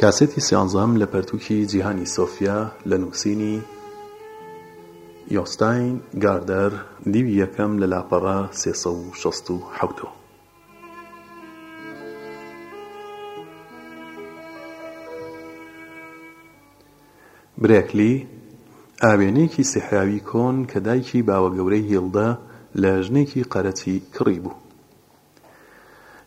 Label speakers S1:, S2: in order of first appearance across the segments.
S1: کاسێتی سیانزەم لە پەرتووکی جیهانی سۆفیا لە نووسینی یۆستاین گاردەر، دیوی یەکەم لە لاپەڕە سێ سەد و شەست و حەوت ەوە. برێکلی، ئاوێنەیەکی سیحراوی کۆن کە دایکی باوەگەورەی هیڵدە لە ژنێکی قەرەچی کڕیبوو.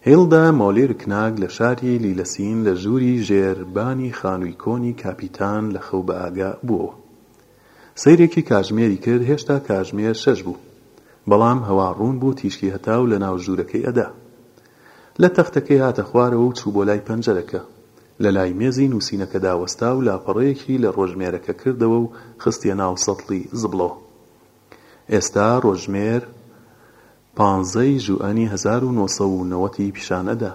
S1: هیلدە مۆلیرکناگ لە شاری لیلەسین لە ژووری ژێر بانی خانووی کۆنی کاپیتان لە خەو بەئاگا بووەوە. سەیرێکی کاژمێری کرد هێشتا کاژمێر شەش بوو بەڵام هەوا ڕوون بوو تیشکی هەتاو لە ناو ژوورەکەی ئەدا. لە تەختەکەی هاتە خوارەوە و چوو بۆ لای پەنجەرەکە. لە لای مێزی نووسینەکەدا وەستا و لاپەڕەیەکی لە ڕۆژمێرەکە کردەوە و خستیە ناو سەتڵی زبڵەوە. ئێستا ڕۆژمێر پانزە ی ژوئەنی هەزار و نۆ سەد و نەوەد ی پیشان ئەدا.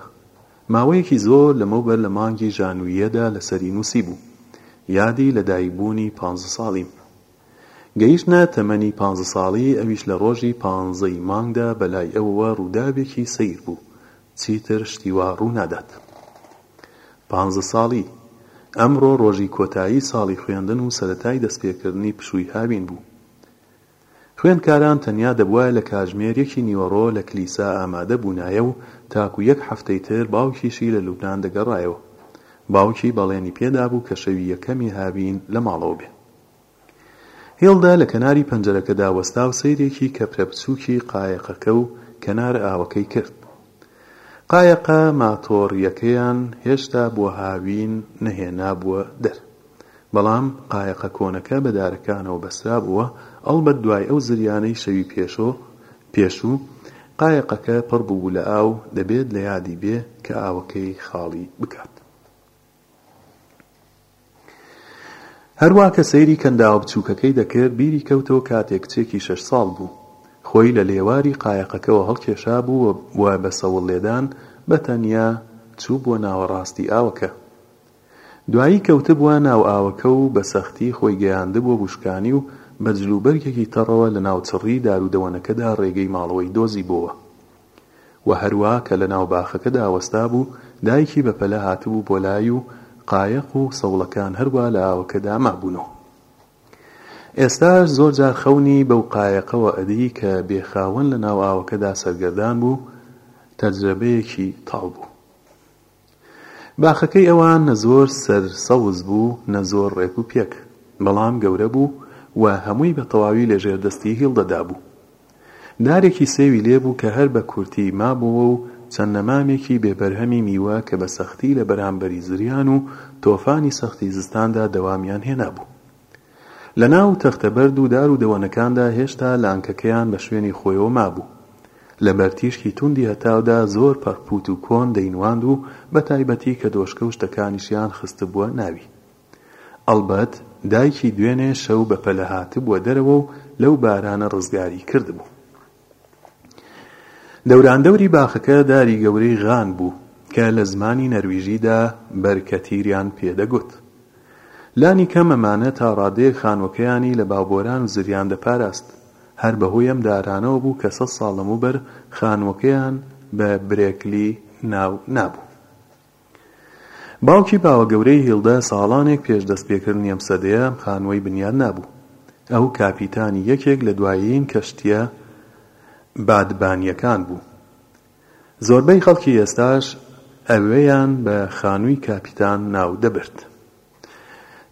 S1: ماوەیەکی زۆر لەمەوبەر لە مانگی ژانوییەدا لەسەری نووسیبوو، یادی لە دایک بوونی پانزە ساڵیم. گەیشتنە تەمەنی پانزە ساڵی ئەویش لە ڕۆژی پانزە ی مانگدا بە لای ئەوەوە ڕووداوێکی سەیر بوو، چیتر شتی وا ڕوو نادات. پانزە ساڵی. ئەمڕۆ ڕۆژی کۆتایی ساڵی خوێندن و سەرەتای دەستپێکردنی پشووی هاوین بوو. خوێندکاران تەنیا دەبوایە لە کاژمێر یەکی نیوەڕۆ لە کلیسا ئامادە بوونایە و تاکو یەک هەفتەی تر باوکیشی لە لوبنان دەگەڕایەوە. باوکی بەڵێنی پێدابوو کە شەوی یەکەمی هاوین لە ماڵەوە بێ. هیڵدا لە کەناری پەنجەرەکەدا وەستا و سەیرێکی کەپرە بچووکی قایەقەکە و کەنار ئاوەکەی کرد. قایەقە ماتۆڕییەکەیان هێشتا بۆ هاوین نەهێنابووە دەر. بەڵام قایەقە کۆنەکە بە دارەکانەوە بەسترابووە، ئەڵبەت دوای ئەو زریانەی شەوی پێشۆ، پێشوو، قایەقەکە پڕ بووبوو لە ئاو، دەبێت لە یادی بێ کە ئاوەکەی خاڵی بکات. هەروا کە سەیری کەنداوە بچووکەکەی دەکرد، بیری کەوتەوە کاتێک کچێکی شەش ساڵ بوو، خۆی لە لێواری قایەقەکەوە هەڵکێشابوو و بە سەوڵ لێدان بە تەنیا چووبووە ناوەڕاستی ئاوەکە. دوایی کەوتبووە ناو ئاوەکە و بە سەختی خۆی گەیاندبووە بووشکانی و بە جلوبەرگێکی تەڕەوە لە ناو چڕی دارودەوەنەکەدا ڕێگەی ماڵەوەی دۆزیبۆوە و هەروا کە لە ناو باخەکەدا وەستابوو دایکی بە پەلە هاتبوو بۆ لای و قایەق و سەوڵەکان هەروا لە ئاوەکەدا مابوون و ئێستاش زۆر جار خەونی بەو قایەقەوە ئەدی کە بێ خاوەن لە ناو ئاوەکەدا سەرگەردان بوو تەجرەبەیەکی تاڵ بوو. باخەکەی ئەوان نە زۆر سەر سەوز بوو نە زۆر ڕێک و پێک، بەڵام گەورە بوو و هەمووی بە تەواوی لە ژێر دەستی هیڵدە دابوو. نارێکی سێوی لێ بوو کە هەر بە کورتی مابۆوە و چەند نەمامێکی بێ بەرهەمی میوە کە بە سەختی لە بەرامبەری زریان و تۆفانی سەختی زستاندا دەوامیان هێنابوو. لە ناو تەختە بەرد و دار و دەوەنەکاندا هێشتا لانکەکەیان بە شوێنی خۆیەوە مابوو. لە بەر تیشکی توندی هەتاودا زۆر پەڕپووت و کۆن دەینواند و بە تایبەتی کە دۆشکە و شتەکانیشیان خستبووە ناوی. ئەڵبەت دایکی دوێنێ شەو بە پەلە هاتبووە دەرەوە و لەو بارانە ڕزگاری کردبوو. دەوراندەوری باخەکە داری گەورەی غان بوو کە لە زمانی نەرویژیدا بەرکەتیر یان پێ دەگوت. لانی کەم ئەمانە تا ڕادەیەک خانووەکەیانی لە باوبۆران و زریان دەپاراست. هەر بە هۆی ئەم دارانەوە بوو کە سەد ساڵ لەمەوبەر خانووەکەیان بە برێکلی ناو نابوو. باوکی باوەگەورەی هیلدا ساڵانێک پێش دەستپێکردنی ئەم سەدەیە ئەم خانووەی بنیات نابوو. ئەو کاپیتانی یەکێک لە دوایین کەشتییە بادبانییەکان بوو. زۆربەی خەڵکی ئێستاش ئەوێیان بە خانووی کاپیتان ناو دەبرد.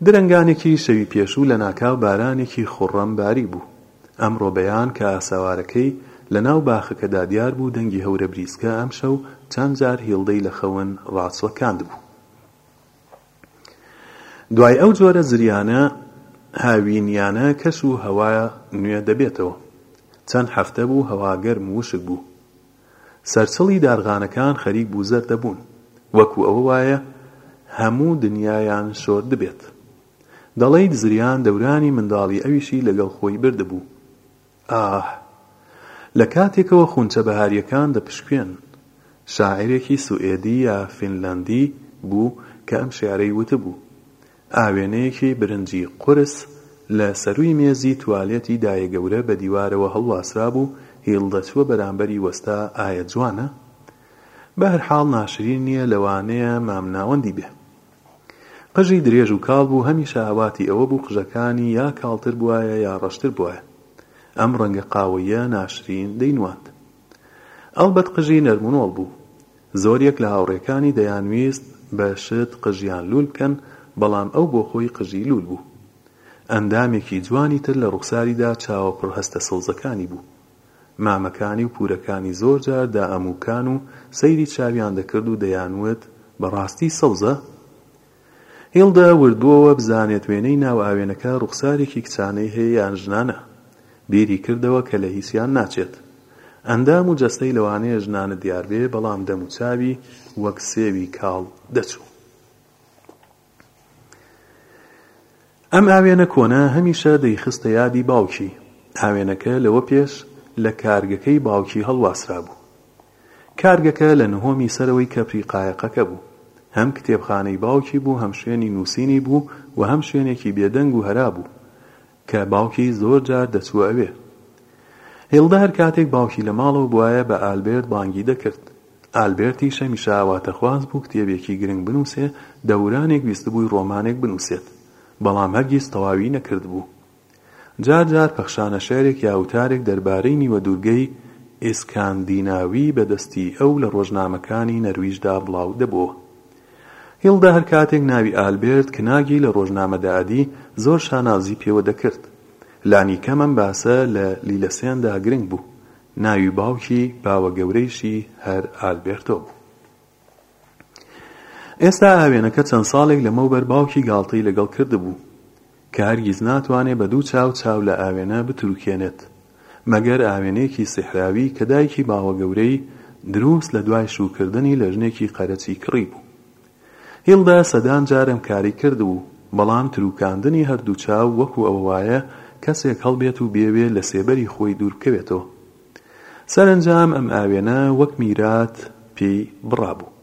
S1: درەنگانێکی شەوی پێشوو لەناکاو بارانێکی خوڕەم باریبوو. ئەمڕۆ بەیان کە ئاسەوارەکەی لەناو باخەکەدا دیار بوو دەنگی هەورەبریسکە ئەمشەو چەند جار هیڵدەی لە خەون ڕاچڵەکاندبوو. دوای ئەو جۆرە زریانە هاوینیانە کەش و هەوا نوێ دەبێتەوە. چەند هەفتە بوو هەوا گەرم و وشک بوو. سەرچڵی دارغانەکان خەریک بوو زەرد دەبوون، وەکو ئەوە وایە هەموو دنیایان شۆردبێت. دەڵێیت زریان دەورانی منداڵی ئەویشی لەگەڵ خۆی بردبوو. ئاه! لە کاتێکەوە خونچە بەهارییەکان دەپشکوێن. شاعیرێکی سوئێدی یا فینلاندی بوو کە ئەم شیعرەی وتبوو. ئاوێنەیەکی برنجی قورس لە سەرووی مێزی توالێتی دایەگەورە بە دیوارەوە هەڵواسرابوو، هیڵ دەچووە بەرامبەری وەستا، ئایا جوانە؟ بەهەرحاڵ ناشرین نییە، لەوانەیە مام ناوەندی بێ. قژی درێژ و کاڵ بوو، هەمیشە ئاواتی ئەوە بوو قژەکانی یا کاڵتر بوایە یا ڕەشتر بوایە. ئەم ڕەنگە قاوەییە ناشرین دەینواند. ئەڵبەت قژی نەرمونۆڵ بوو. زۆر یەک لە هاوڕێکانی دەیانویست بە شت قژیان لول بکەن، بەڵام ئەو بۆ خۆی قژی لول بوو. ئەندامێکی جوانی تر لە ڕوخساریدا چاوە پڕ هەستە سەوزەکانی بوو. مامەکانی و پورەکانی زۆر جار دائەموکان و سەیری چاویان دەکرد و دەیانوت بەڕاستی سەوزە؟ هیلدا وردبووەوە بزانێت وێنەی ناو ئاوێنەکە ڕوخسارێکی کچانەی هەیە یان ژنانە. بیری کردەوە کە لە هیچیان ناچێت. ئەندام و جەستەی لەوانەیە ژنانە دیار بێ بەڵام دەم و چاوی وەک سێوی کاڵ دەچوو. ئەم ئاوێنە کۆنە هەمیشە دەیخستە یادی باوکی. ئاوێنەکە لەوە پێش لە کارگەکەی باوکی هەڵواسرابوو. کارگەکە لە نهۆمی سەرەوەی کەپری قایەقەکە بوو. هەم کتێبخانەی باوکی بوو هەم شوێنی نووسینی بوو و هەم شوێنێکی بێدەنگ و هەرا بوو کە باوکی زۆر جار دەچووە ئەوێ. هیلدا هەر کاتێک باوکی لە ماڵەوە بوایە بە ئالبێرت بانگی دەکرد. ئالبێرتیش هەمیشە ئاواتەخواز بوو کتێبێکی گرنگ بنووسێ، دەورانێک ویستبووی ڕۆمانێک بنووسێت، بەڵام هەرگیز تەواوی نەکردبوو. جار جار پەخشانە شعرێک یا وتارێک دەربارەی نیوەدوورگەی ئیسکاندیناوی بە دەستی ئەو لە ڕۆژنامەکانی نەرویجدا بڵاو دەبۆوە. هیلدا هەر کاتێک ناوی ئالبێرت کناگی لە ڕۆژنامە دەئەدی زۆر شانازی پێوە دەکرد. لانی کەم ئەم باسە لە لیلەسێندا گرنگ بوو. ناوی باوکی باوەگەورەیشی هەر ئالبێرتۆ بوو. ئێستا ئاوێنەکە چەند ساڵێک لەمەوبەر باوکی گاڵتەی لەگەڵ کردبوو کە هەرگیز ناتوانێت بە دوو چاو چاو لە ئاوێنە بتروکێنێت مەگەر ئاوێنەیەکی سیحراوی کە دایکی باوەگەورەی دروست لە دوای شووکردنی لە ژنێکی قەرەچی کڕیبوو. هیڵدا سەدان جار ئەم کارەی کردبوو، بەڵام تروکاندنی هەردوو چاو وەکو ئەوە وایە کەسێک هەڵبێت و بێوێ لە سێبەری خۆی دووربکەوێتەوە. سەرەنجام ئەم ئاوێنە وەک میرات پێی بڕابوو.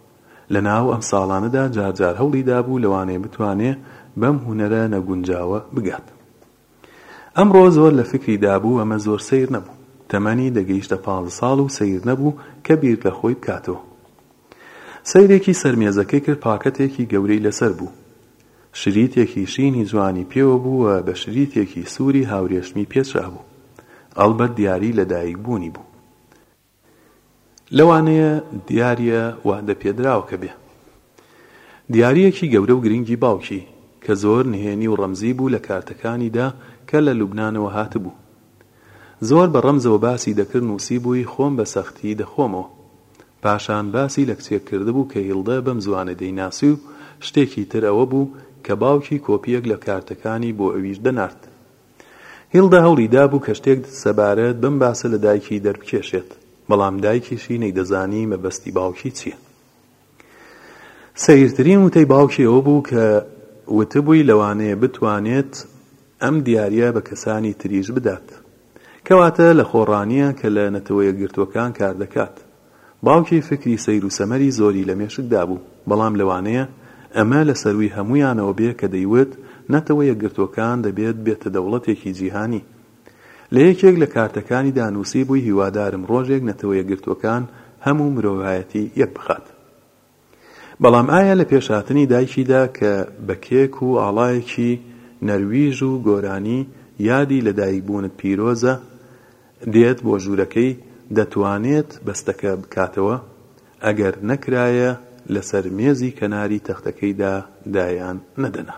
S1: لە ناو ئەم ساڵانەدا جار جار هەوڵی دابوو لەوانەیە بتوانێ بەم هونەرە نەگونجاوە بگات. ئەمڕۆ زۆر لە فیکری دابوو ئەمە زۆر سەیر نەبوو. تەمەنی دەگەیشتە پانزە ساڵ و سەیر نەبوو کە بیر لە خۆی بکاتەوە. سەیرێکی سەر مێزەکەی کرد پاکەتێکی گەورەی لەسەر بوو. شریتێکی شینی جوانی پێوە بوو و بە شریتێکی سووری هاورێشمی پێچرابوو. ئەڵبەت دیاری لەدایکبوونی بوو. لەوانەیە دیارییە وادەپێدراوەکە بێ. دیارییەکی گەورە و گرنگی باوکی، کە زۆر نهێنی و ڕەمزی بوو لە کارتەکانیدا کە لە لوبنانەوە هاتبوو. زۆر بە ڕەمزەوە باسی دەکرد نووسیبووی خۆم بە سەختی دەخۆمەوە. پاشان باسی لە کچێک کردبوو کە هیڵدە بەم زووانە دەیناسی و شتێکی تر ئەوە بوو کە باوکی کۆپییەک لە کارتەکانی بۆ ئەویش دەنارد. هیڵدە هەوڵی دابوو کە شتێک سەبارەت بەم باسە لە دایکی دەربکێشێت، بەڵام دایکیشی نەیدەزانی مەبەستی باوکی چییە. سەیرترین وتەی باوکی ئەوە بوو کە وتبووی لەوانەیە بتوانێت ئەم دیارییە بە کەسانی تریش بدات. کەواتە لە خۆڕانییە کە لە نەتەوەیەکگرتووەکان کار دەکات. باوکی فیکری سەیر و سەمەری زۆری لە مێشکدا بوو، بەڵام لەوانەیە ئەمە لە سەرووی هەموویانەوە بێ کە دەیوت نەتەوە یەکگرتووەکان دەبێت بێتە دەوڵەتێکی جیهانی. لە یەکێک لە کارتەکانیدا نووسیبووی هیوادارم ڕۆژێک نەتەوە یەکگرتووەکان هەم و مرۆڤایەتی یەک بخات. بەڵام ئایا لە پێشهاتنی دایکیدا کە بە کێک و ئاڵایەکی نەرویژ و گۆرانی یادی لە دایکبوونت پیرۆزە دێت بۆ ژوورەکەی دەتوانێت بەستەکە بکاتەوە ئەگەر نەکرایە لەسەر مێزی کەناری تەختەکەیدا دایان نەدەنا؟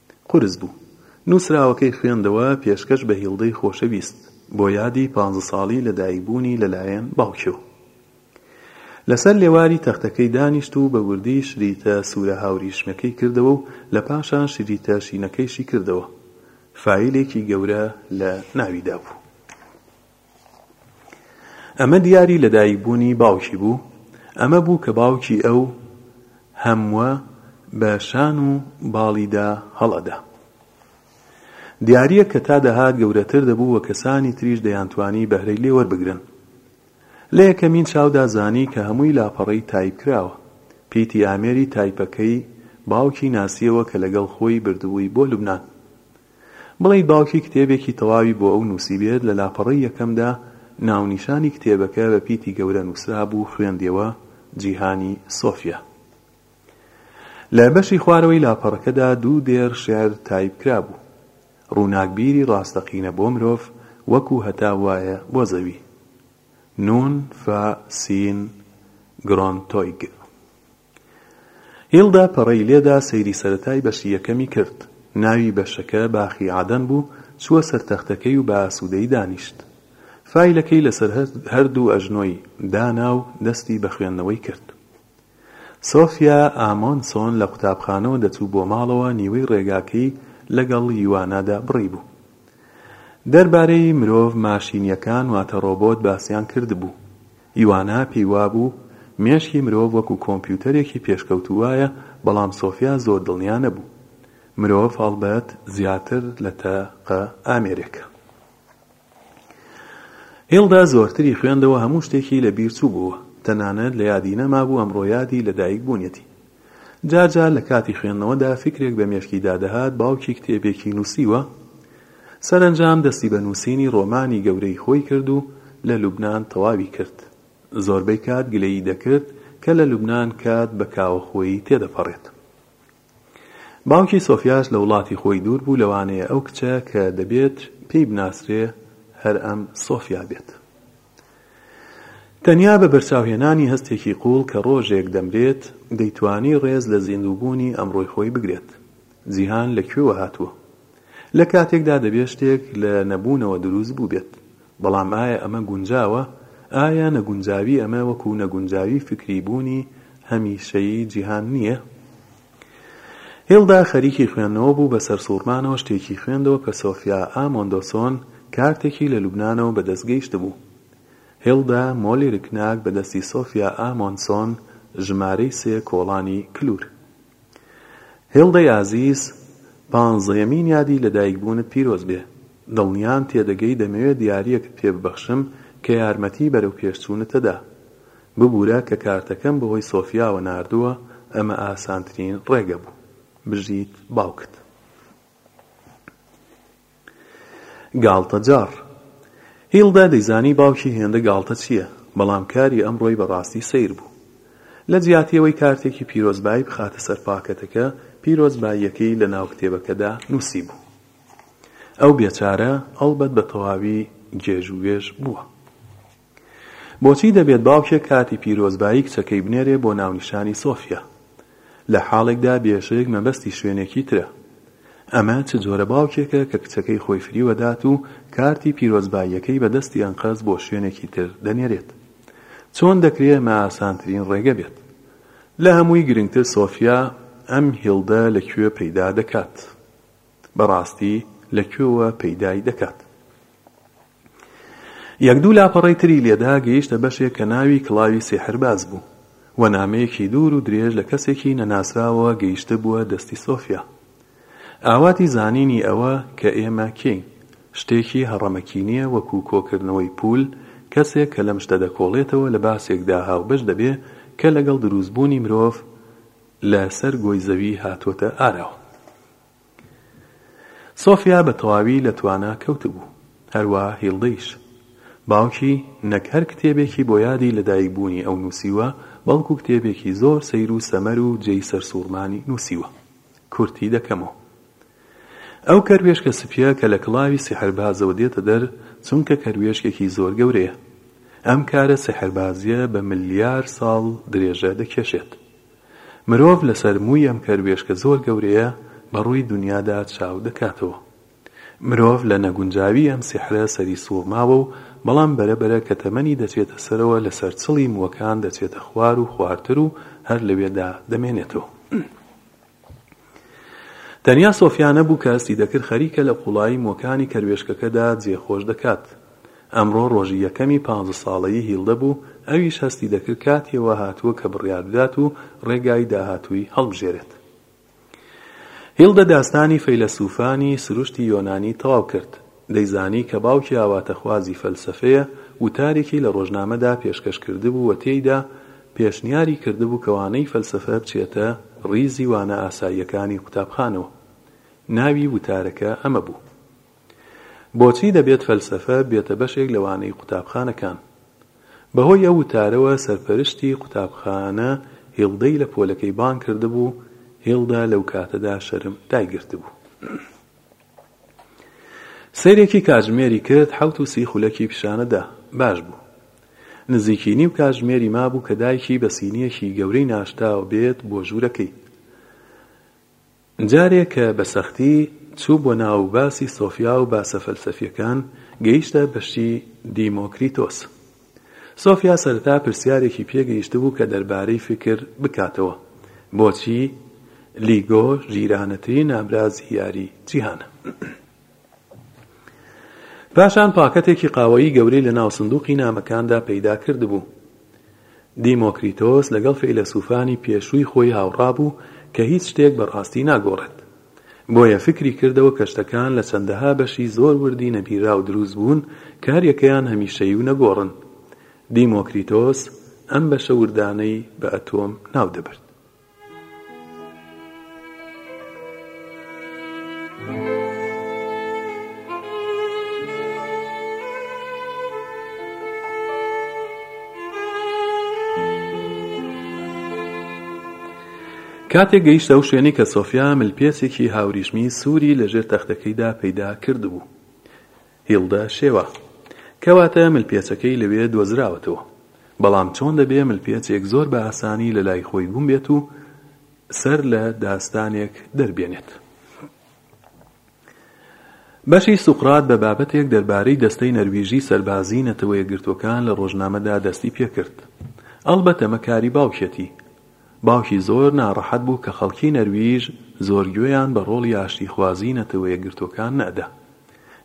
S1: قورس بوو. نووسراوەکەی خوێندەوە پێشکەش بە هیڵدەی خۆشەویست بۆ یادی پانزە ساڵی لە دایک بوونی لە لایەن باوکیەوە. لە سەر لێواری تەختەکەی دانیشت و بە وردی شریتە سوورە هاوریشمەکەی کردەوە و لە پاشان شریتە شینەکەیشی کردەوە. فایلێکی گەورە لە ناویدا بوو. ئەمە دیاری لەدایک بوونی باوکی بوو ئەمە بوو کە باوکی ئەو هەمووە بە شان و باڵیدا هەڵئەدا دیارییەک کە تا دەهات گەورەتر دەبوو و کەسانی تریش دەیانتوانی بەهرەی لێ وەربگرن لە یەکەمین چاودا زانی کە هەمووی لاپەڕەی تایپ کراوە پیتی ئامێری تایپەکەی باوکی ناسیەوە کە لەگەڵ خۆی بردبووی بۆ لوبنان بڵێیت باوکی کتێبێکی تەواوی بۆ ئەو نووسیبێت، لە لاپەڕەی یەکەمدا ناونیشانی کتێبەکە بە پیتی گەورە نووسرابوو خوێندیەوە جیهانی سۆفیا. لە بەشی خوارەوەی لاپەڕەکەدا دوو دێڕ شیعر تایپ کرابوو. ڕووناک بیری ڕاستەقینە بۆ مرۆڤ وەکوو هەتاو وایە بۆ زەوی. نون، فا، سین، گرۆنتۆیگ. هیلدا پەڕەی لێدا سەیری سەرەتای بەشی یەکەمی کرد، ناوی بەشەکە باخی عەدەن بوو، چووە سەر تەختەکەی و بە ئاسوودەیی دانیشت. فایلەکەی لەسەر هەردوو ئەژنۆی دانا و دەستی بە خوێندنەوەی کرد. سۆفیا ئامۆنسۆن لە قوتابخانەوە دەچوو بۆ ماڵەوە نیوەی ڕێگاکەی لەگەڵ یوانادا بڕیبوو. دەربارەی مرۆڤ ماشینییەکان واتە ڕۆبۆت باسیان کردبوو. یوانا پێی وابوو مێشکی مرۆڤ وەکو کۆمپیوتەرێکی پێشکەوتوو وایە، بەڵام سۆفیا زۆر دڵنیا نەبوو. مرۆڤ هەڵبەت زیاتر لە تەقە ئامێرێکە. هیڵدا زۆرتری خوێندەوە هەموو شتێکی لە بیر چووبووە. تەنانەت لە یادی نەمابوو ئەمڕۆ یادی لە دایک بوونیەتی. جار جار لە کاتی خوێندنەوەدا فیکرێک بە مێشکیدا دەهات باوکی کتێبێکی نووسیوە، سەرەنجام دەستی بە نووسینی ڕۆمانی گەورەی خۆی کرد و لە لوبنان تەواوی کرد. زۆربەی کات گلەیی دەکرد کە لە لوبنان کات بە کاوە خۆیی تێدەپەڕێت. باوکی سۆفیاش لە وڵاتی خۆی دوور بوو، لەوانەیە ئەو کچە کە دەبێت پێی بناسرێ هەر ئەم سۆفیا بێت. تەنیا بە بەرچاوهێنانی هەستێکی قووڵ کە ڕۆژێک دەمرێت، دەیتوانی ڕێز لە زیندووبوونی ئەمڕۆی خۆی بگرێت. جیهان لە کوێوە هاتووە؟ لە کاتێکدا دەبێت شتێک لە نەبوونەوە دروست بووبێت. بەڵام ئایا ئەمە گونجاوە؟ ئایا نەگونجاوی ئەمە وەکو نەگونجاوی فیکری بوونی هەمیشەیی جیهان نییە؟ هیڵدا خەریکی خوێندنەوە بوو، بە سەرسووڕمانەوە شتێکی خوێندەوە کە سۆفیا ئا مۆندۆسۆن کارتێکی لە لوبنانەوە بە دەست گەیشتبوو. هیڵدا مۆلی رکناک بە دەستی سۆفیا ئا مۆنسۆن ژمارەی سێ کۆڵانی کلور. هیڵدەی ئازیز، پانزەیەمین یادی لە دایک بوونت پیرۆز بێ. دڵنیام تێدەگەی دەمەوێ دیارییەکت پێ ببەخشم کە یارمەتی بەرەو پێش چوونتە دا. ببورە کە کارتەکەم بەهۆی سۆفیاوە ناردووە ئەمە ئاسانترین ڕێگە بوو بژیت باوکت گاڵتەجاڕ هیڵدا دەیزانی باوکی هێندە گاڵتە چییە بەڵام کاری ئەمڕۆی بەڕاستی سەیر بوو لە جیاتی ئەوەی کارتێکی پیرۆزبایی بخاتە سەر پاکەتەکە پیرۆزباییەکەی لە ناو کتێبەکەدا نووسیبوو ئەو بێچارە ئەڵبەت بە تەواوی گێژ و وێژ بووە بۆچی دەبێت باوکێک کارتی پیرۆزبایی کچەکەی بنێرێ بۆ ناونیشانی سۆفیا لە حاڵێکدا بێشک مەبەستی شوێنێکی ترە؟ ئەمە چ جۆرە باوکێکە کە کچەکەی خۆی فریوە دات و کارتی پیرۆزباییەکەی بە دەستی ئەنقەست بۆ شوێنێکی تر دەنێرێت؟ چۆن دەکرێ ئەمە ئاسانترین ڕێگە بێت؟ لە هەمووی گرنگتر سۆفیا ئەم هیڵدە لە کوێ پەیدا دەکات؟ بەڕاستی لە کوێوە پەیدای دەکات؟ یەک دوو لاپەڕەی تری لێدا گەیشتە بەشێک کە ناوی کڵاوی سیحرباز بوو و نامەیەکی دوور و درێژ لە کەسێکی نەناسراوەوە گەیشتبووە دەستی سۆفیا. ئاواتی زانینی ئەوە کە ئێمە کێین، شتێکی هەڕەمەکی نییە وەکوو کۆکردنەوەی پوول، کەسێک کە لەم شتە دەکۆڵێتەوە لە باسێکدا هاوبەش دەبێ کە لەگەڵ درووستبوونی مرۆڤ لە سەر گۆی زەوی هاتووەتە ئاراوە. سۆفیا بە تەواوی لە توانا کەوتبوو. هەروا هیڵدەیش. باوکی نەک هەر کتێبێکی بۆ یادی لەدایکبوونی ئەو نووسیوە، بەڵکو کتێبێکی زۆر سەیر و سەمەر و جێی سەرسووڕمانی نووسیوە. کورتی دەکەمەوە. ئەو کەروێشکە سپییە کە لە کڵاوی سیحربازەوە دێتە دەر، چونکە کەروێشکێکی زۆر گەورەیە. ئەم کارە سیحربازییە بە ملیار ساڵ درێژە دەکێشێت. مرۆڤ لەسەر مووی ئەم کەروێشکە زۆر گەورەیە بە ڕووی دونیادا چاو دەکاتەوە. مرۆڤ لە نەگونجاوی ئەم سیحرە سەری سوڕماوە و بەڵام بەرە بەرە کە تەمەنی دەچێتە سەرەوە لەسەر چڵی مووەکان دەچێتە خوار و خوارتر و هەر لەوێدا دەمێنێتەوە. تەنیا سۆفیا نەبوو کە هەستی دەکرد خەریکە لە قوڵایی مۆکانی کەروێشکەکەدا جێ خۆش دەکات. ئەمڕۆ ڕۆژی یەکەمی پانزە ساڵەیی هیلدە بوو، ئەویش هەستی دەکرد کاتی ئەوە هاتووە کە بڕیار بدات و ڕێگای داهاتووی هەڵبژێرێت. هیلدە داستانی فەیلەسووفانی سروشتی یۆنانی تەواو کرد. دەیزانی کە باوکی ئاواتەخوازی فەلسەفەیە، وتارێکی لە ڕۆژنامەدا پێشکەش کردبوو و تێیدا پێشنیاری کردبوو کە وانەی فەلسەفە بچێتە ڕیزی وانە ئاساییەکانی قوتابخانەوە. ناوی وتارەکە ئەمە بوو. بۆچی دەبێت فەلسەفە بێتە بەشێک لە وانەی قوتابخانەکان؟ بەهۆی ئەو وتارەوە سەرپەرشتی قوتابخانە هیڵدەی لە پۆلەکەی بانگ کردبوو، هیڵدا لەو کاتەدا شەرم دایگرتبوو. سەیرێکی کاتژمێری کرد، حەوت و سی خولەکی پیشانە دا. باش بوو. نزیکی نیو کاتژمێری مابوو کە دایکی بە سینییەکی گەورەی ناشتاوە بێت بۆ ژوورەکەی. جارێ کە بە سەختی چوو بۆ ناو باسی سۆفیا و باسە فەلسەفییەکان، گەیشتە بەشی دیمۆکریتۆس. سۆفیا سەرەتا پرسیارێکی پێ گەیشتبوو کە دەربارەی فیکر بکاتەوە، بۆچی لیگۆ ژیرانەترین ئامرازی یاری جیهانە؟ پاشان پاکەتێکی قاوەیی گەورەی لە ناو سندوقی نامەکاندا پەیدا کردبوو. دیمۆکریتۆس لەگەڵ فەیلەسوفانی پێشووی خۆی هاوڕا بوو کە هیچ شتێک بە ڕاستی ناگۆڕێت. بۆیە فکری کردەوە کە شتەکان لە چەندەها بەشی زۆر وردی نەبیراو دروست بوون کە هەریەکەیان هەمیشەیی و نەگۆڕن. دیمۆکریتۆس ئەم بەشە وردانەی بە ئەتۆم ناو دەبرد. کاتێک گەیشتە ئەو شوێنەی کە سۆفیا ملپێچێکی هاوریشمی سووری لە ژێر تەختەکەیدا پەیدا کردبوو، هیلدە شێوا. کەواتە ملپێچەکەی لەوێ دۆزراوەتەوە. بەڵام چۆن دەبێ ملپێچێک زۆر بە ئاسانی لە لای خۆی گوم بێت و سەر لە داستانێک دەربێنێت؟ بەشی سوقرات بە بابەتێک دەربارەی دەستەی نەرویژی سەربازی نەتەوە یەکگرتووەکان لە ڕۆژنامەدا دەستی پێکرد. ئەڵبەت ئەمە کاری باوکیەتی. باوکی زۆر ناڕەحەت بوو کە خەڵکی نەرویژ زۆر گوێیان بە ڕۆڵی ئاشتیخوازی نەتەوە یەکگرتووەکان نەئەدا.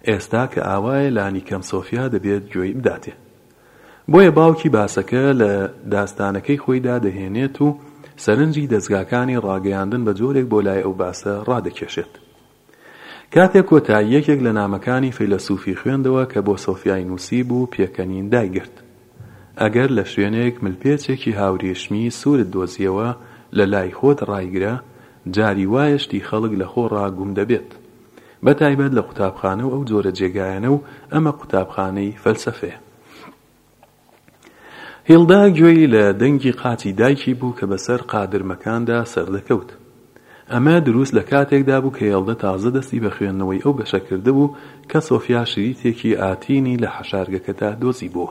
S1: ئێستا کە ئاوایە لانیکەم سۆفیا دەبێت گوێی بداتێ. بۆیە باوکی باسەکە لە داستانەکەی خۆیدا دەهێنێت و سەرنجی دەزگاکانی ڕاگەیاندن بە جۆرێک بۆ لای ئەو باسە ڕادەکێشێت. کاتێک کۆتایی یەکێک لە نامەکانی فەیلەسوفی خوێندەوە کە بۆ سۆفیای نووسیبوو پێکەنین دایگرت. ئەگەر لە شوێنێک ملپێچێکی هاوریشمی سوورت دۆزییەوە لە لای خۆت ڕایگرە، جاری وایە شتی خەڵک لە خۆڕا گوم دەبێت. بە تایبەت لە قوتابخانە و ئەو جۆرە جێگایانە و ئەمە قوتابخانەی فەلسەفەیە. هیڵدا گوێی لە دەنگی قاچی دایکی بوو کە بەسەر قادرمەکاندا سەردەکەوت. ئەمە دروست لە کاتێکدا بوو کە هێڵدە تازە دەستی بە خوێندنەوەی ئەو بەشە کردبوو کە سۆفیا شریتێکی ئاتینی لە حەشارگەکەدا دۆزیبووە.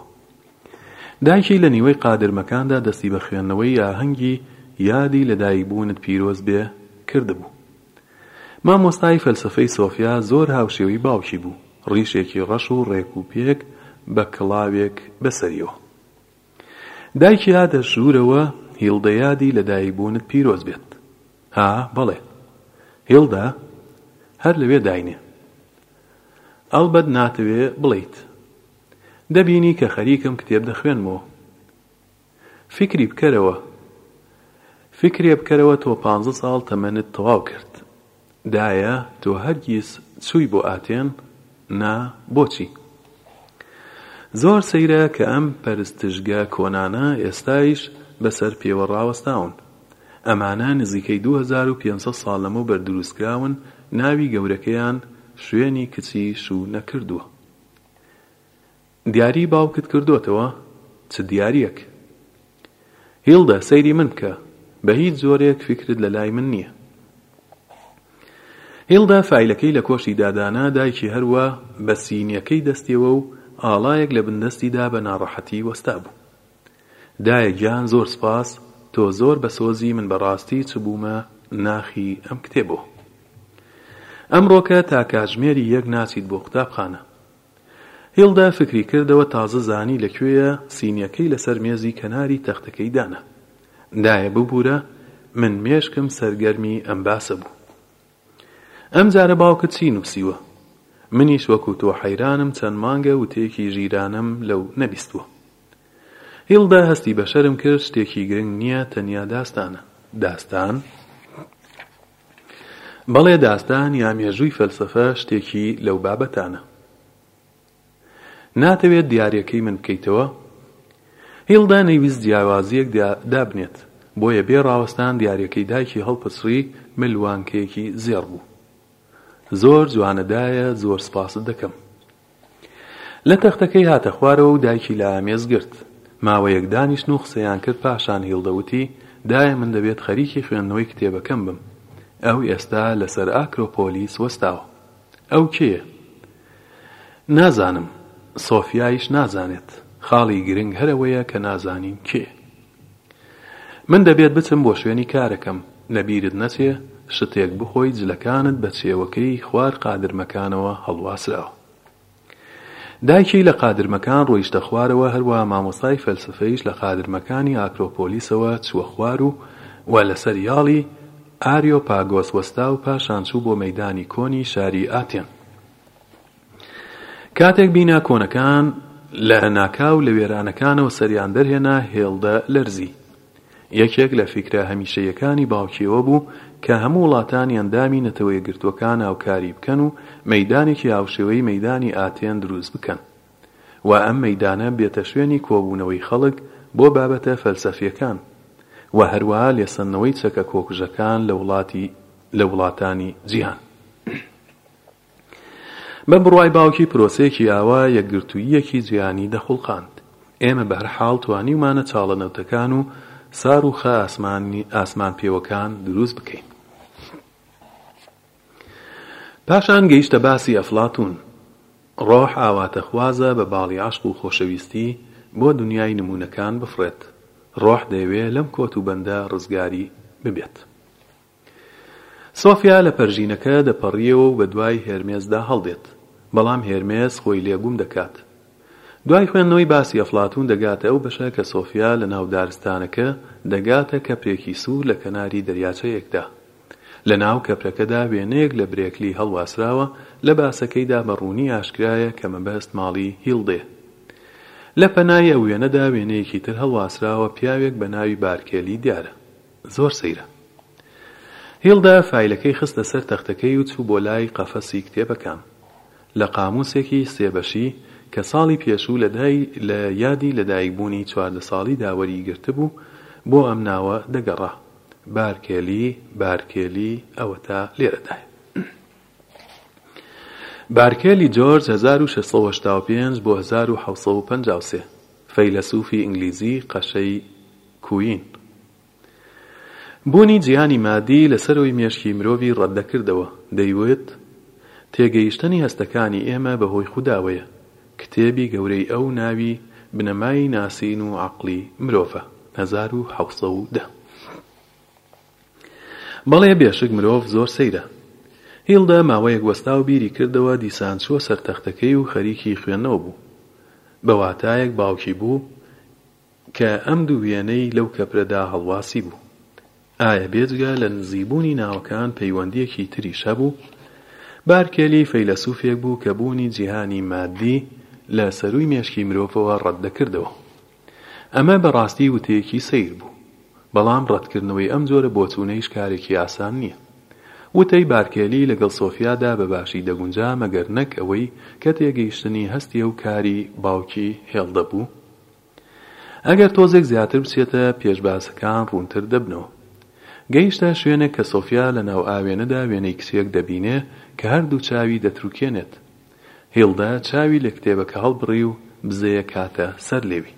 S1: دایکی لە نیوەی قادرمەکاندا دەستی بە خوێندنەوەی ئاهەنگی یادی لەدایکبوونت پیرۆزبێ کردبوو. مامۆستای فەلسەفەی سۆفیا زۆر هاوشێوەی باوکی بوو، ڕیشێکی ڕەش و ڕێک و پێک بە کڵاوێک بە سەریەوە. دایکی ها دە ژوورەوە هیڵدە یادی لە دایک بوونت پیرۆز بێت. ها بەڵێ. هیڵدە؟ هەر لەوێ داینێ. ئەڵبەت ناتەوێ بڵێیت. دەبینی کە خەریکم کتێب دەخوێنمەوە. فیکری بکەرەوە فیکرێ بکەرەوە تۆ پانزە ساڵ تەمەنت تەواو کرد دایە تۆ هەرگیز چووی بۆ ئاتێن نا بۆچی زۆر سەیرە کە ئەم پەرستشگە کۆنانە ئێستایش بەسەر پێوە ڕاوەستاون ئەمانە نزیکەی دوو هەزار و پێنج سەد ساڵ لەمەوبەر دروست کراون ناوی گەورەکەیان شوێنی کچی شوو نەکردووە. دیاری باوکت کردۆتەوە چ دیاریەک. هیڵدە سەیری من بکە بەهیچ جۆرێک فیکرت لەلای من نیە. هیڵدە فایلەکەی لە کۆشی دادانا دایکی هەروا بە سینیەکەی دەستیەوە و ئاڵایەک لە بندەستیدا بە ناڕەحەتی وەستابوو. دایە گیان زۆر سپاس تۆ زۆر بە سۆزی من بەڕاستی چبوومە ناخی ئەم کتێبۆ. ئەمڕۆکە تا کاتژمێری یەک ناچیت بۆ قوتابخانە. هیڵدا فکری کردەوە تازە زانی لە کوێیە سینیەکەی لەسەر مێزی کەناری تەختەکەی دانا دایە ببورە من مێشکم سەرگەرمی ئەم باسە بوو ئەم جارە باوکت چی نووسیوە منیش وەکو تۆ حەیرانم چەند مانگە وتەیەکی ژیرانەم لەو نەبیستووە هیڵدا هەستی بە شەرم کرد شتێکی گرنگ نییە تەنیا داستانە داستان؟ بەڵێ داستان یا مێژووی فەلسەفە شتێکی لەو بابەتانە. ناتەوێت دیاریەکەی من بکەیتەوە؟ هیڵدا نەیویست جیاوازیەک دابنێت، بۆیە بێ ڕاوەستان دیاریەکەی دایکی هەڵپەچڕی، ملوانکەیەکی زێڕ بوو. زۆر جوانە دایە، زۆر سپاست دەکەم. لە تەختەکەی هاتە خوارەوە و دایکی لە ئامێز گرت. ماوەیەک دانیشتن و قسەیان کرد پاشان هیلدە وتی، دایە من دەبێت خەریکی خوێندنەوەی کتێبەکەم بم. ئەو ئێستا لەسەر ئاکرۆپۆلیس وەستاوە. ئەو کێیە؟ نازانم. سۆفیایش نازانێت. خاڵی گرنگ هەر ئەوەیە کە نازانین کێیە. من دەبێت بچم بۆ شوێنی کارەکەم، لەبیرت نەچێ شتێک بخۆی جلەکانت بە چێوەکەی خوار قادرمەکانەوە هەڵواسراوە. دایکی لە قادرمەکان ڕۆیشتە خوارەوە هەروا مامۆستای فەلسەفەیش لە قادرمەکانی ئاکرۆپۆلیسەوە چووە خوار و و لەسەر یاڵی ئاریۆپاگۆس وەستا و پاشان چوو بۆ مەیدانی کۆنی شاری ئاتێن. کاتێک بینا کۆنەکان لە ناکاو لە وێرانەکانەوە سەریان دەرهێنا هێڵدە لەرزی. یەکێک لە فیکرە هەمیشەییەکانی باوکی ئەوە بوو کە هەموو وڵاتانی ئەندامی نەتەوە یەکگرتووەکان هاوکاری بکەن و مەیدانێکی هاوشێوەی مەیدانی ئاتێن دروست بکەن و ئەم مەیدانە بێتە شوێنی کۆبوونەوەی خەڵک بۆ بابەتە فەلسەفییەکان و هەروەها لێسەندنەوەی چەکە کۆکوژەکان لە وڵاتی لە وڵاتانی جیهان. بە بڕوای باوکی پرۆسەیەکی ئاوا یەکگرتووییەکی جیهانی دەخوڵقاند. ئێمە بە هەر حاڵ توانیومانە چاڵە نەوتەکان و سار و خە ئاسمان پێوەکان دروست بکەین. پاشان گەیشتە باسی ئەفڵاتوون. ڕۆح ئاواتەخوازە بە باڵی عەشق و خۆشەویستی بۆ دونیای نموونەکان بفڕێت. ڕۆح دەیەوێ لەم کۆت و بەندە ڕزگاری ببێت. سۆفیا لە پەرژینەکە دەپەڕییەوە و بەدوای هێرمێسدا هەڵدێت، بەڵام هێرمێس خۆی لێ گوم دەکات. دوای خوێندنەوەی باسی ئەفڵاتوون دەگاتە ئەو بەشە کە سۆفیا لە ناو دارستانەکە دەگاتە کەپرێکی سوور لە کەناری دەریاچەیەکدا. لە ناو کەپرەکەدا وێنەیەک لە برێکلی هەڵواسراوە، لە باسەکەیدا بە ڕوونی ئاشکرایە کە مەبەست ماڵی هیلدەیە. لە پەنای ئەو وێنەدا وێنەیەکی تر هەڵواسراوە، پیاوێک بە ناوی بارکێلی دیارە. زۆر سەیرە. هیڵدا فایلەکەی خستە سەر تەختەکەی و چوو بۆ لای قەفەسی کتێبەکان. لە قامووسێکی سێ بەشی کە ساڵی پێشوو لە دای لە یادی لەدایک بوونی چواردە ساڵیدا وەری گرتبوو بۆ ئەم ناوە دەگەڕا. بارکێلی، بارکێلی، ئەوەتا لێرەدایە. بارکێلی جۆرج هەزار و شەش سەد و هەشتا و پێنج بۆ هەزار و حەوت سەد و پەنجا و سێ، فەیلەسووفی ئینگلیزی قەشەی، کوین بوونی جیهانی مادی لەسەروی مێشکی مرۆڤی ڕەتدەکردەوە، دەیوت، تێگەیشتنی هەستەکانی ئێمە بەهۆی خوداوەیە، کتێبی گەورەی ئەو ناوی، بنەمای ناسین و عەقڵی مرۆڤە، هەزار و حەوت سەد و دە. بەڵێ بێشک مرۆڤ زۆر سەیرە. هیلدە ماوەیەک وەستا و بیری کردەوە دیسان چووە سەر تەختەکەی و خەریکی خوێندنەوە بوو. بە واتایەک باوکی بوو، کە ئەم دوو وێنەی لەو کەپرەدا هەڵواسی بوو. ئایا بێجگە لە نزیبوونی ناوەکان پەیوەندییەکی تریش هەبوو؟ بارکێلی فەیلەسوفێک بوو کە بوونی جیهانی ماددی لە سەرووی مێشکی مرۆڤەوە ڕەت دەکردەوە. ئەمە بە ڕاستی وتەیەکی سەیر بوو. بەڵام ڕەتکردنەوەی ئەم جۆرە بۆچوونەیش کارێکی ئاسان نییە. وتەی بارکێلی لەگەڵ سۆفیادا بە باشی دەگونجا مەگەر نەک ئەوەی کە تێگەیشتنی هەستییە و کاری باوکی هێڵدەبوو؟ ئەگەر تۆزێک زیاتر بچێتە پێش باسەکان ڕوونتر دەبنەوە. گەیشتە شوێنێک کە سۆفیا لە ناو ئاوێنەدا وێنەی کچێک دەبینێ کە هەردوو چاوی دەتروکێنێت. هیلدا چاوی لە کتێبەکە هەڵبڕی و بزەیەک هاتە سەر لێوی.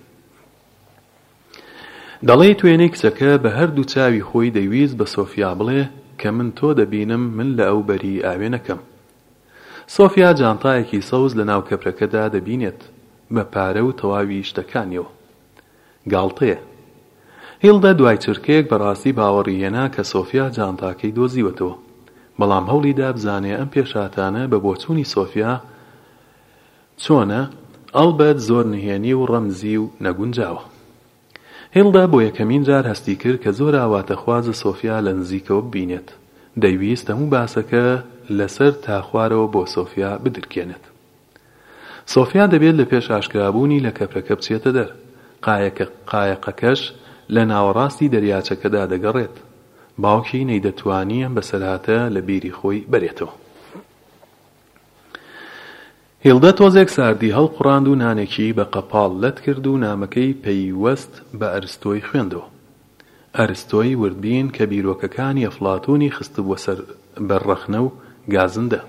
S1: دەڵێیت وێنەی کچەکە بە هەردوو چاوی خۆی دەیویست بە سۆفیا بڵێ کە من تۆ دەبینم من لە ئەو بەری ئاوێنەکەم. سۆفیا جانتایەکی سەوز لەناو کەپرەکەدا دەبینێت، بە پارە و تەواوی شتەکانیەوە. گاڵتەیە. هیلدە دوای چرکەیەک بەڕاستی باوەڕی هێنا کە سۆفیا جانتاکەی دۆزیوەتەوە، بەڵام هەوڵیدا بزانێ ئەم پێشهاتانە بە بۆچوونی سۆفیا چۆنە، ئەڵبەت زۆر نهێنی و ڕەمزی و نەگونجاوە. هیلدا بۆ یەکەمین جار هەستی کرد کە زۆر ئاواتەخوازە سۆفیا لە نزیکەوە ببینێت. دەیویست هەموو باسەکە لە سەر تا خوارەوە بۆ سۆفیا بدرکێنێت. سۆفیا دەبێت لە پێش ئاشکرابوونی لە کەپرەکە بچێتە دەر. قایەکە قایەقەکەش لە ناوەڕاستی دەریاچەکەدا دەگەڕێت. باوکی نەیدەتوانی ئەم بەسەرهاتە لە بیری خۆی بەرێتەوە. هیلدە تۆزێک ساردی هەڵقوڕاند و نانێکی بە قەپاڵ لەت کرد و نامەکەی پەیوەست بە ئەرستۆی خوێندەوە. ئەرستۆی وردبین کە بیرۆکەکانی ئەفڵاتوونی خستبووە سەر بەر ڕەخنە و گازندە.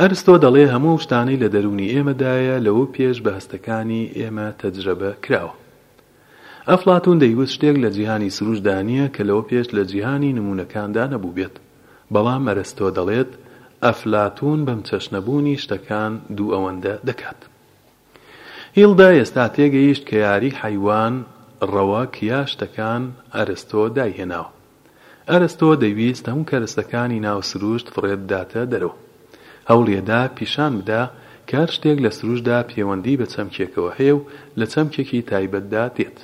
S1: ئەرستۆ دەڵێ هەموو ئەو شتانەی لە دەروونی ئێمەدایە لەوەو پێش بە هەستەکانی ئێمە تەجرەبە کراوە. ئەفلاتوون دەیوت شتێک لە جیهانی سروشتدا نییە کە لەوە پێش لە جیهانی نموونەکاندا نەبووبێت، بەڵام ئەرستۆ دەڵێت ئەفلاتوون بەم چەشنە بوونی شتەکان دوو ئەوەندە دەکات. هیلدە ئێستا تێگەیشت کە یاری حەیوان، ڕەوەک یا شتەکان ئەرستۆ دایهێناوە. ئەرستۆ دەیویست هەموو کەرستەکانی ناو سروشت فڕێ بداتە دەرەوە. هەوڵیدا پیشان بدا کە هەر شتێک لە سروشتدا پێوەندیی بە چەمکێکەوە هەیە و لە چەمکێکی تایبەتدا دێت.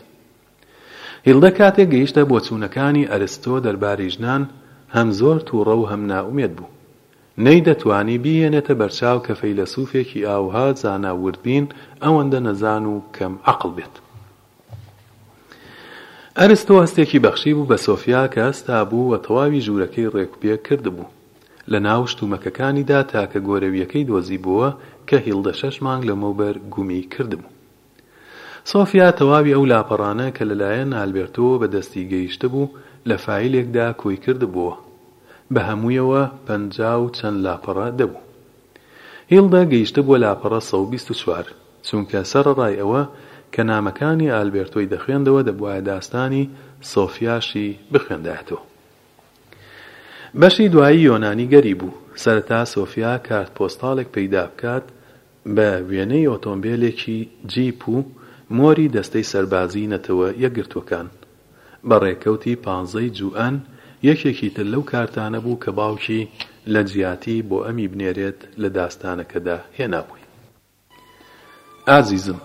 S1: هیلدە کاتێک گەیشتە بۆچوونەکانی ئەرستۆ دەربارەی ژنان، هەم زۆر تووڕە و هەم نائومێد بوو. نەیدەتوانی بیهێنێتە بەرچاو کە فەیلەسووفێکی ئاوها زانا وردبین ئەوەندە نەزان و کەم عەقڵ بێت. ئەرستۆ هەستێکی بەخشیبوو بە سۆفیا کە هەستا بوو و تەواوی ژوورەکەی ڕێکوپێک کردبوو. لە ناو شتومەکەکانیدا تاکە گۆرەوییەکەی دۆزیبۆوە کە هیڵدە شەش مانگ لەمەوبەر گومی کردبوو. سۆفیا تەواوی ئەو لاپەڕانە کە لەلایەن ئالبێرتۆوە بە دەستی گەیشتبوو لە فایلێکدا کۆی کردبۆوە. بە هەموویەوە پەنجا و چەند لاپەڕە دەبوو. هیلدا گەیشتبووە لاپەڕە سەد و بیست و چوار، چونکە سەرەڕای ئەوە کە نامەکانی ئالبێرتۆی دەخوێندەوە دەبوایە داستانی سۆفیاشی بخوێندایەتەوە. بەشی دوایی یۆنانی گەری بوو. سەرەتا سۆفیا کارت پۆستاڵێک پەیدا بکات بە وێنەی ئۆتۆمبێلێکی جیپ و مۆری دەستەی سەربازیی نەتەوە یەکگرتووەکان. بە ڕێکەوتی پانزە ی جوئەن، یەکێکی تر لەو کارتانە بوو کە باوکی لە جیاتی بۆ ئەمی بنێرێت لە داستانەکەدا هێنابووی. ئازیزم،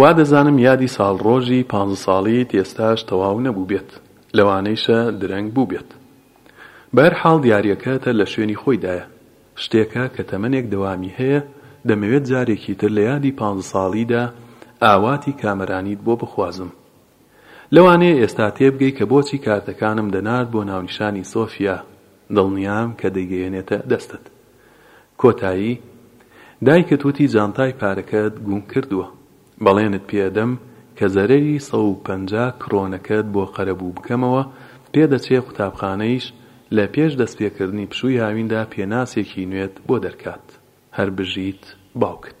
S1: وا دەزانم یادی ساڵڕۆژی پانزە ساڵیت ئێستاش تەواو نەبووبێت، لەوانەیشە درەنگ بووبێت. بە هەر حاڵ دیارییەکەت هەر لە شوێنی خۆیدایە. شتێکە کە تەمەنێک دەوامی هەیە، دەمەوێت جارێکی تر لە یادی پانزە ساڵیدا ئاواتی کامەرانیت بۆ بخوازم. لەوانەیە ئێستا تێبگەی کە بۆچی کارتەکانم دەنارد بۆ ناونیشانی سۆفیا، دڵنیام کە دەیگەیەنێتە دەستت. کۆتایی، دایکت وتی جانتای پارەکەت گومکردووە. بەڵێنت پێئەدەم کە زەرەری سەد و پەنجا کرۆنەکەت بۆ قەرەبوو بکەمەوە، پێدەچێ قوتابخانەیش لە پێش دەستپێکردنی پشووی هاویندا پێناسێکی نوێت بۆ دەرکات. هەر بژیت باوکت.